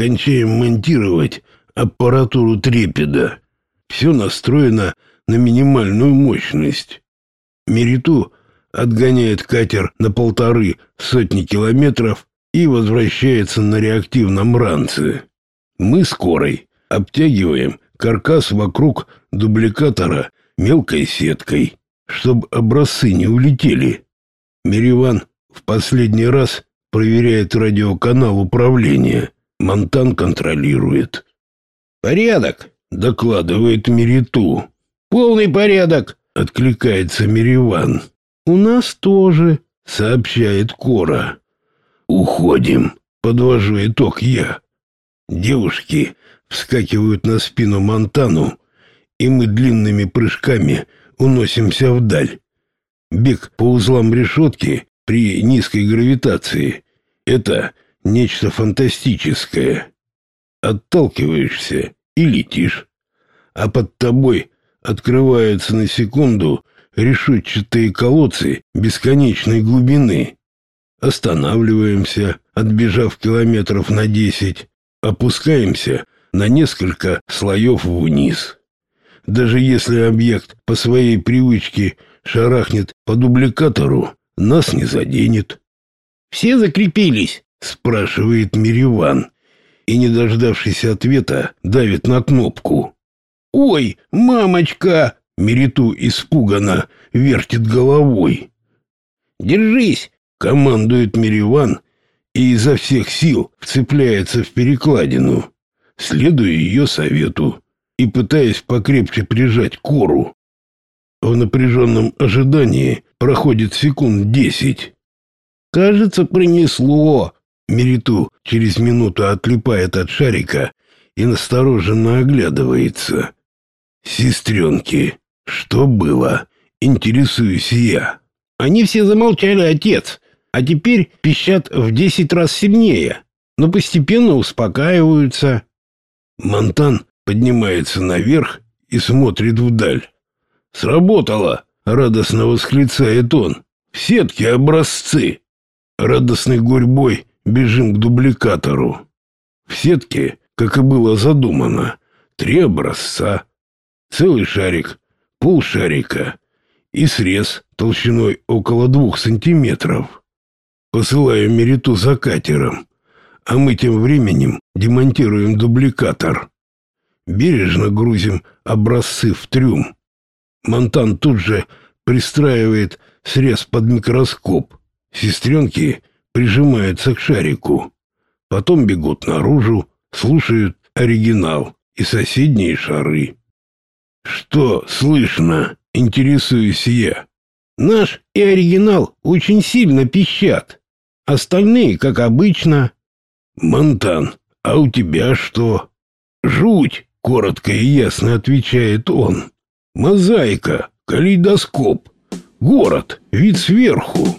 кончаем монтировать аппаратуру трепеда. Все настроено на минимальную мощность. Мериту отгоняет катер на полторы сотни километров и возвращается на реактивном ранце. Мы скорой обтягиваем каркас вокруг дубликатора мелкой сеткой, чтобы образцы не улетели. Мириван в последний раз проверяет радиоканал управления. Монтан контролирует. «Порядок», — докладывает Мериту. «Полный порядок», — откликается Мириван. «У нас тоже», — сообщает Кора. «Уходим», — подвожу итог я. Девушки вскакивают на спину Монтану, и мы длинными прыжками уносимся вдаль. Бег по узлам решетки при низкой гравитации — это нечто фантастическое. Отталкиваешься и летишь, а под тобой открываются на секунду решетчатые колодцы бесконечной глубины. Останавливаемся, отбежав километров на десять, опускаемся на несколько слоев вниз. Даже если объект по своей привычке шарахнет по дубликатору, нас не заденет. «Все закрепились?» — спрашивает Мириван, и, не дождавшись ответа, давит на кнопку. «Ой, мамочка!» — Мериту испуганно вертит головой. «Держись!» — командует Мириван и изо всех сил вцепляется в перекладину, следуя ее совету и пытаясь покрепче прижать кору. В напряженном ожидании проходит секунд десять. «Кажется, принесло!» Мериту через минуту отлипает от шарика и настороженно оглядывается. «Сестренки, что было?» Интересуюсь я. «Они все замолчали, отец, а теперь пищат в десять раз сильнее, но постепенно успокаиваются». Монтан поднимается наверх и смотрит вдаль. «Сработало!» — радостно восклицает он. «В сетке образцы!» Радостной гурьбой бежим к дубликатору. В сетке, как и было задумано, три образца. Целый шарик, полшарика и срез толщиной около двух сантиметров. Посылаю Мериту за катером, а мы тем временем демонтируем дубликатор. Бережно грузим образцы в трюм. Монтан тут же пристраивает срез под микроскоп. Сестренки прижимаются к шарику. Потом бегут наружу, слушают оригинал и соседние шары. Что слышно? Интересуюсь я. Наш и оригинал очень сильно пищат. Остальные, как обычно. Монтан, а у тебя что? Жуть, коротко и ясно отвечает он. Мозаика, калейдоскоп, город, вид сверху.